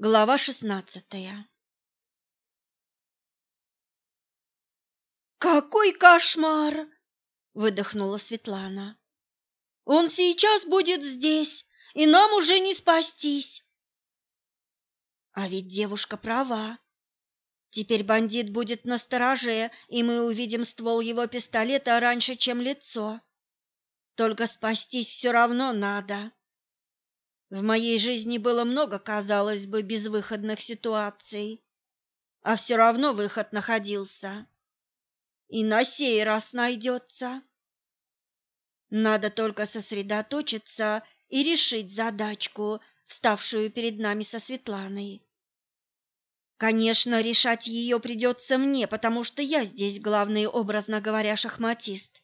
Глава шестнадцатая «Какой кошмар!» — выдохнула Светлана. «Он сейчас будет здесь, и нам уже не спастись!» А ведь девушка права. Теперь бандит будет на стороже, и мы увидим ствол его пистолета раньше, чем лицо. Только спастись все равно надо. В моей жизни было много, казалось бы, безвыходных ситуаций, а все равно выход находился. И на сей раз найдется. Надо только сосредоточиться и решить задачку, вставшую перед нами со Светланой. Конечно, решать ее придется мне, потому что я здесь главный, образно говоря, шахматист.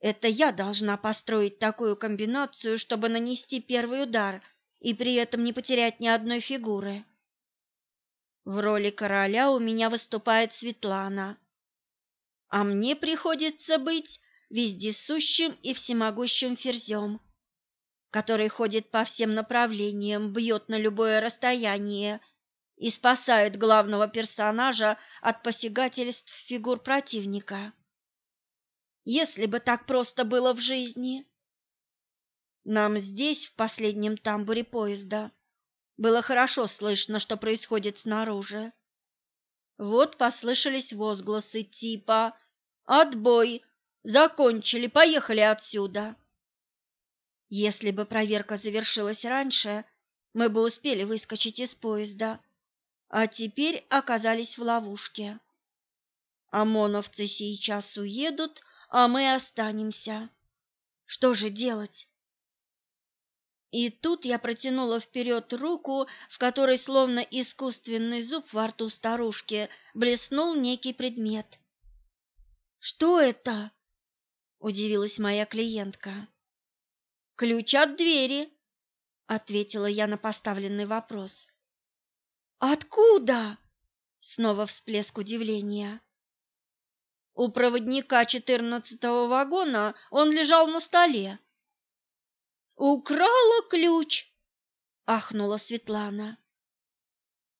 Это я должна построить такую комбинацию, чтобы нанести первый удар и при этом не потерять ни одной фигуры. В роли короля у меня выступает Светлана, а мне приходится быть вездесущим и всемогущим ферзем, который ходит по всем направлениям, бьет на любое расстояние и спасает главного персонажа от посягательств фигур противника. Если бы так просто было в жизни. Нам здесь, в последнем тамбуре поезда, было хорошо слышно, что происходит снаружи. Вот послышались возгласы типа «Отбой! Закончили, поехали отсюда!» Если бы проверка завершилась раньше, мы бы успели выскочить из поезда, а теперь оказались в ловушке. ОМОНовцы сейчас уедут, а мы останемся. Что же делать? И тут я протянула вперед руку, в которой, словно искусственный зуб во рту старушки, блеснул некий предмет. «Что это?» – удивилась моя клиентка. «Ключ от двери», – ответила я на поставленный вопрос. «Откуда?» – снова всплеск удивления. У проводника четырнадцатого вагона он лежал на столе. «Украла ключ!» — ахнула Светлана.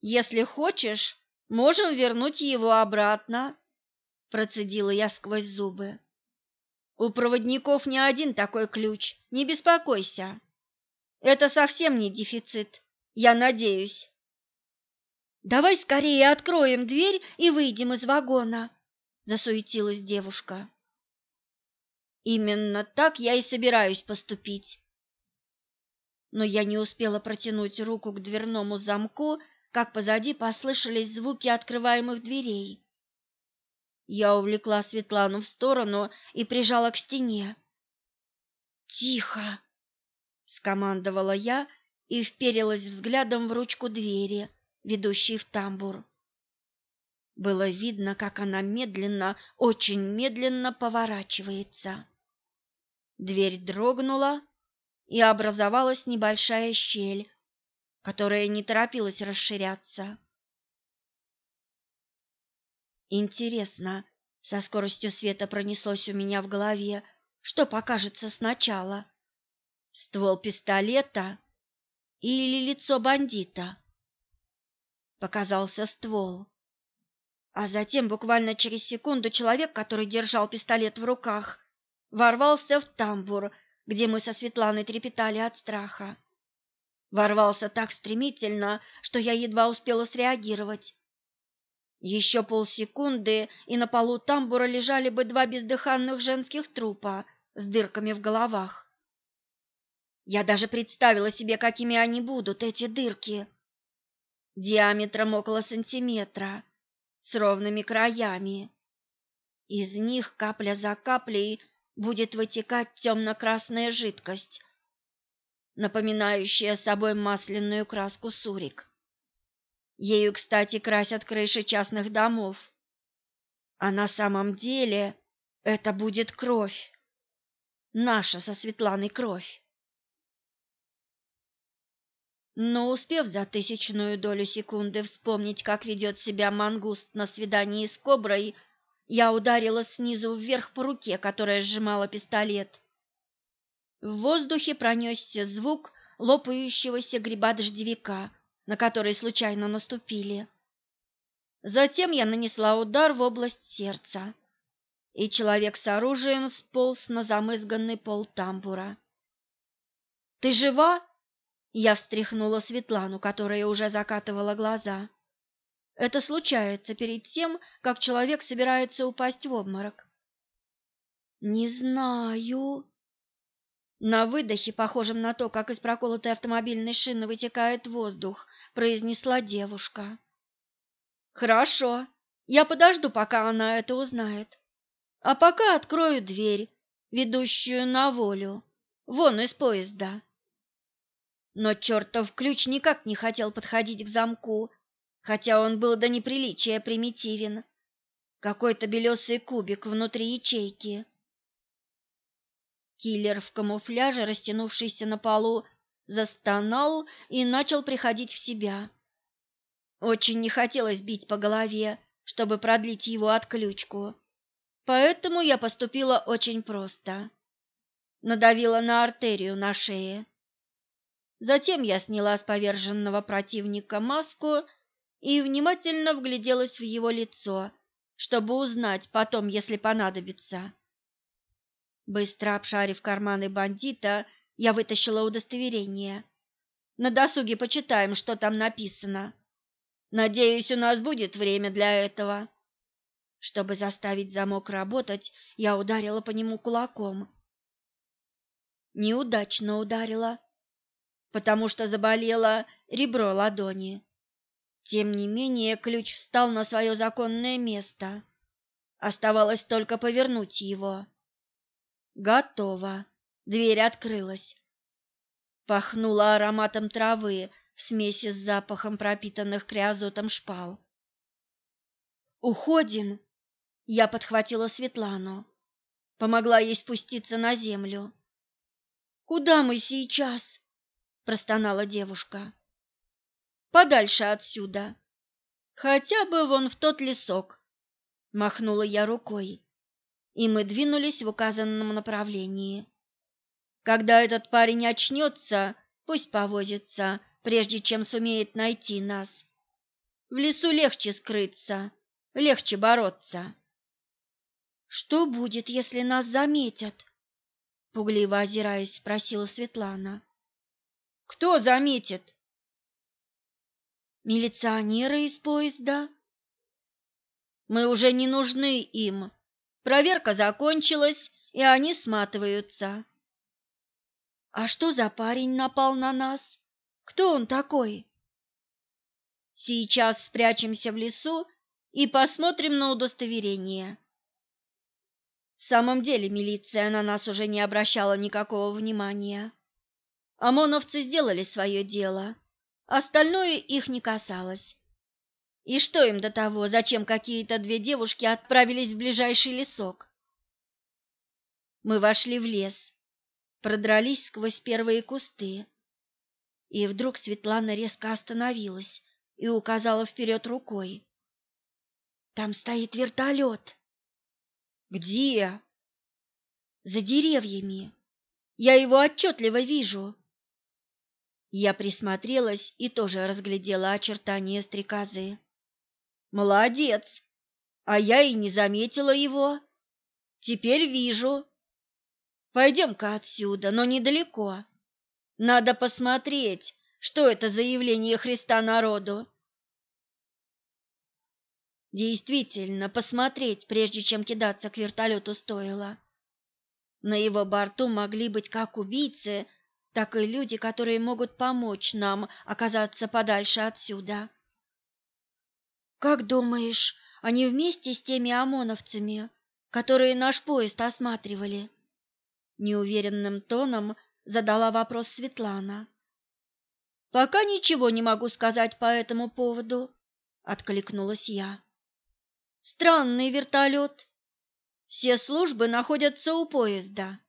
«Если хочешь, можем вернуть его обратно», — процедила я сквозь зубы. «У проводников не один такой ключ, не беспокойся. Это совсем не дефицит, я надеюсь». «Давай скорее откроем дверь и выйдем из вагона», засуетилась девушка. Именно так я и собираюсь поступить. Но я не успела протянуть руку к дверному замку, как позади послышались звуки открываемых дверей. Я увлекла Светлану в сторону и прижала к стене. «Тихо!» — скомандовала я и вперилась взглядом в ручку двери, ведущей в тамбур. Было видно, как она медленно, очень медленно поворачивается. Дверь дрогнула, и образовалась небольшая щель, которая не торопилась расширяться. Интересно, со скоростью света пронеслось у меня в голове, что покажется сначала: ствол пистолета или лицо бандита. Показался ствол. А затем, буквально через секунду, человек, который держал пистолет в руках, ворвался в тамбур, где мы со Светланой трепетали от страха. Ворвался так стремительно, что я едва успела среагировать. Еще полсекунды, и на полу тамбура лежали бы два бездыханных женских трупа с дырками в головах. Я даже представила себе, какими они будут, эти дырки. Диаметром около сантиметра с ровными краями. Из них капля за каплей будет вытекать темно-красная жидкость, напоминающая собой масляную краску сурик. Ею, кстати, красят крыши частных домов. А на самом деле это будет кровь. Наша со Светланой кровь. Но успев за тысячную долю секунды вспомнить, как ведет себя мангуст на свидании с коброй, я ударила снизу вверх по руке, которая сжимала пистолет. В воздухе пронесся звук лопающегося гриба-дождевика, на который случайно наступили. Затем я нанесла удар в область сердца, и человек с оружием сполз на замызганный пол тамбура. «Ты жива?» Я встряхнула Светлану, которая уже закатывала глаза. Это случается перед тем, как человек собирается упасть в обморок. Не знаю. На выдохе, похожем на то, как из проколотой автомобильной шины вытекает воздух, произнесла девушка. Хорошо, я подожду, пока она это узнает. А пока открою дверь, ведущую на волю, вон из поезда. Но чертов ключ никак не хотел подходить к замку, хотя он был до неприличия примитивен. Какой-то белесый кубик внутри ячейки. Киллер в камуфляже, растянувшийся на полу, застонал и начал приходить в себя. Очень не хотелось бить по голове, чтобы продлить его отключку. Поэтому я поступила очень просто. Надавила на артерию на шее Затем я сняла с поверженного противника маску и внимательно вгляделась в его лицо, чтобы узнать потом, если понадобится. Быстро обшарив карманы бандита, я вытащила удостоверение. На досуге почитаем, что там написано. Надеюсь, у нас будет время для этого. Чтобы заставить замок работать, я ударила по нему кулаком. Неудачно ударила потому что заболело ребро ладони. Тем не менее, ключ встал на свое законное место. Оставалось только повернуть его. Готово. Дверь открылась. Пахнуло ароматом травы в смеси с запахом пропитанных криозотом шпал. «Уходим!» Я подхватила Светлану. Помогла ей спуститься на землю. «Куда мы сейчас?» Простонала девушка. Подальше отсюда. Хотя бы вон в тот лесок, махнула я рукой, и мы двинулись в указанном направлении. Когда этот парень очнется, пусть повозится, прежде чем сумеет найти нас. В лесу легче скрыться, легче бороться. Что будет, если нас заметят? Пугливо озираясь, спросила Светлана. Кто заметит? Милиционеры из поезда. Мы уже не нужны им. Проверка закончилась, и они сматываются. А что за парень напал на нас? Кто он такой? Сейчас спрячемся в лесу и посмотрим на удостоверение. В самом деле милиция на нас уже не обращала никакого внимания. ОМОНовцы сделали свое дело, остальное их не касалось. И что им до того, зачем какие-то две девушки отправились в ближайший лесок? Мы вошли в лес, продрались сквозь первые кусты. И вдруг Светлана резко остановилась и указала вперед рукой. Там стоит вертолет. Где? За деревьями. Я его отчетливо вижу. Я присмотрелась и тоже разглядела очертания стрекозы. Молодец! А я и не заметила его. Теперь вижу. Пойдем-ка отсюда, но недалеко. Надо посмотреть, что это за явление Христа народу. Действительно, посмотреть, прежде чем кидаться к вертолету, стоило. На его борту могли быть как убийцы, так и люди, которые могут помочь нам оказаться подальше отсюда. Как думаешь, они вместе с теми ОМОНовцами, которые наш поезд осматривали? Неуверенным тоном задала вопрос Светлана. Пока ничего не могу сказать по этому поводу, откликнулась я. Странный вертолет. Все службы находятся у поезда,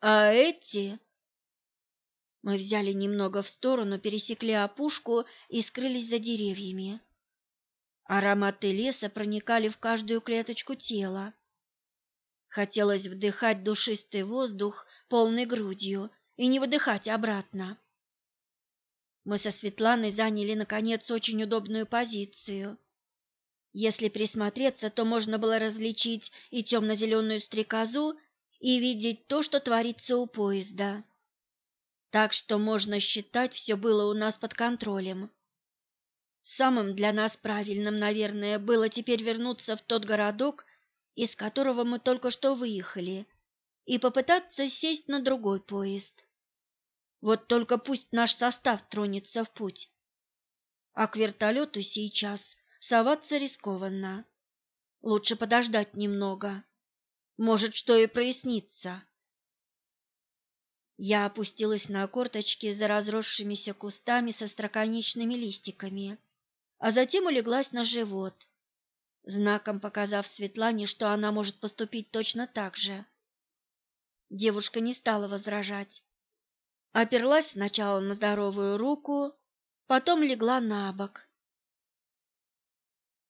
а эти мы взяли немного в сторону, пересекли опушку и скрылись за деревьями. Ароматы леса проникали в каждую клеточку тела. Хотелось вдыхать душистый воздух полной грудью и не выдыхать обратно. Мы со Светланой заняли, наконец, очень удобную позицию. Если присмотреться, то можно было различить и темно-зеленую стрекозу, и видеть то, что творится у поезда. Так что можно считать, все было у нас под контролем. Самым для нас правильным, наверное, было теперь вернуться в тот городок, из которого мы только что выехали, и попытаться сесть на другой поезд. Вот только пусть наш состав тронется в путь. А к вертолету сейчас соваться рискованно. Лучше подождать немного. Может, что и прояснится. Я опустилась на корточки за разросшимися кустами со строконечными листиками, а затем улеглась на живот, знаком показав Светлане, что она может поступить точно так же. Девушка не стала возражать. Оперлась сначала на здоровую руку, потом легла на бок.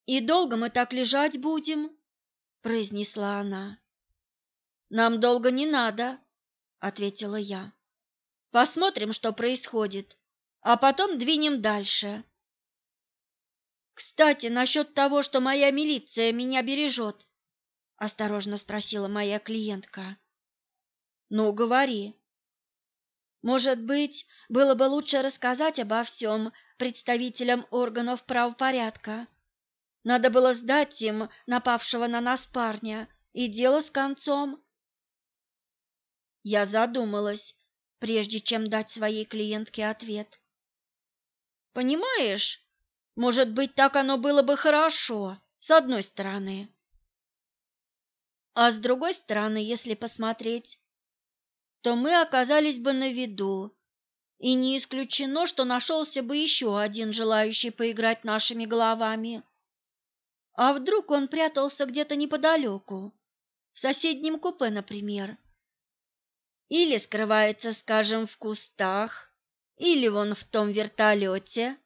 «И долго мы так лежать будем?» – произнесла она. «Нам долго не надо», – ответила я. «Посмотрим, что происходит, а потом двинем дальше». «Кстати, насчет того, что моя милиция меня бережет», – осторожно спросила моя клиентка. «Ну, говори». «Может быть, было бы лучше рассказать обо всем представителям органов правопорядка?» Надо было сдать им напавшего на нас парня, и дело с концом. Я задумалась, прежде чем дать своей клиентке ответ. Понимаешь, может быть, так оно было бы хорошо, с одной стороны. А с другой стороны, если посмотреть, то мы оказались бы на виду, и не исключено, что нашелся бы еще один желающий поиграть нашими головами. А вдруг он прятался где-то неподалеку, в соседнем купе, например? Или скрывается, скажем, в кустах, или вон в том вертолете?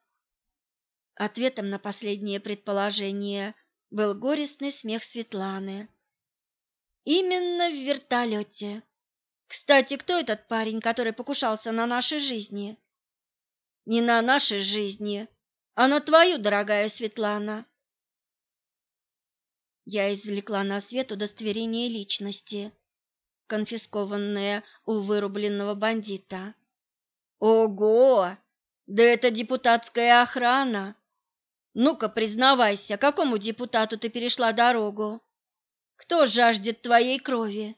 Ответом на последнее предположение был горестный смех Светланы. Именно в вертолете. Кстати, кто этот парень, который покушался на наши жизни? Не на наши жизни, а на твою, дорогая Светлана. Я извлекла на свет удостоверение личности, конфискованное у вырубленного бандита. Ого! Да это депутатская охрана! Ну-ка, признавайся, какому депутату ты перешла дорогу? Кто жаждет твоей крови?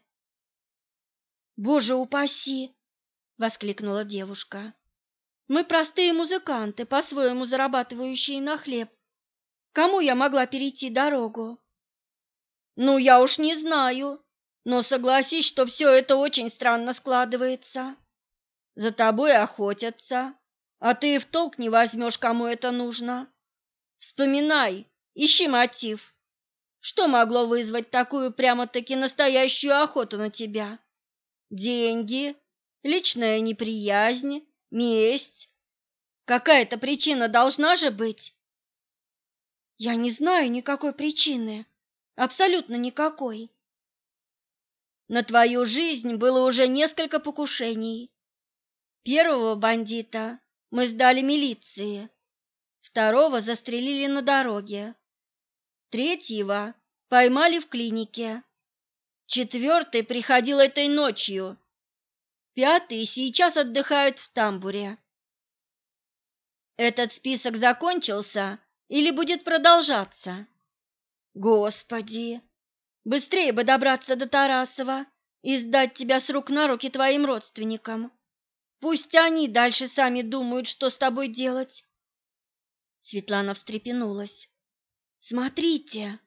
Боже упаси, воскликнула девушка. Мы простые музыканты, по-своему зарабатывающие на хлеб. Кому я могла перейти дорогу? Ну, я уж не знаю, но согласись, что все это очень странно складывается. За тобой охотятся, а ты в толк не возьмешь, кому это нужно. Вспоминай, ищи мотив. Что могло вызвать такую прямо-таки настоящую охоту на тебя? Деньги, личная неприязнь, месть. Какая-то причина должна же быть. Я не знаю никакой причины, Абсолютно никакой. На твою жизнь было уже несколько покушений. Первого бандита мы сдали милиции, второго застрелили на дороге, третьего поймали в клинике, четвертый приходил этой ночью, пятый сейчас отдыхает в тамбуре. Этот список закончился или будет продолжаться? Господи, быстрее бы добраться до Тарасова и сдать тебя с рук на руки твоим родственникам. Пусть они дальше сами думают, что с тобой делать. Светлана встрепенулась. Смотрите.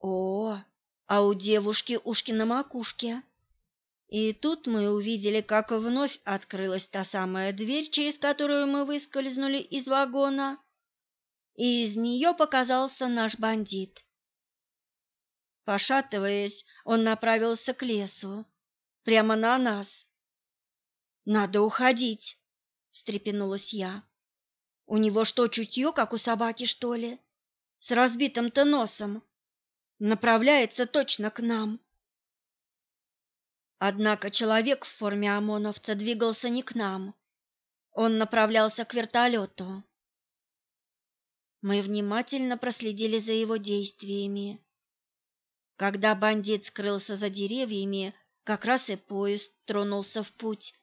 О, а у девушки ушки на макушке. И тут мы увидели, как вновь открылась та самая дверь, через которую мы выскользнули из вагона и из нее показался наш бандит. Пошатываясь, он направился к лесу, прямо на нас. «Надо уходить!» — встрепенулась я. «У него что, чутье, как у собаки, что ли? С разбитым-то носом. Направляется точно к нам». Однако человек в форме ОМОНовца двигался не к нам. Он направлялся к вертолету. Мы внимательно проследили за его действиями. Когда бандит скрылся за деревьями, как раз и поезд тронулся в путь,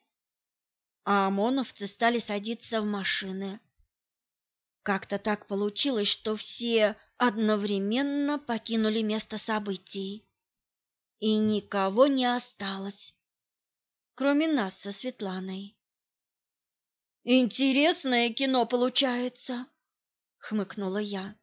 а ОМОНовцы стали садиться в машины. Как-то так получилось, что все одновременно покинули место событий, и никого не осталось, кроме нас со Светланой. «Интересное кино получается», — хмыкнула я.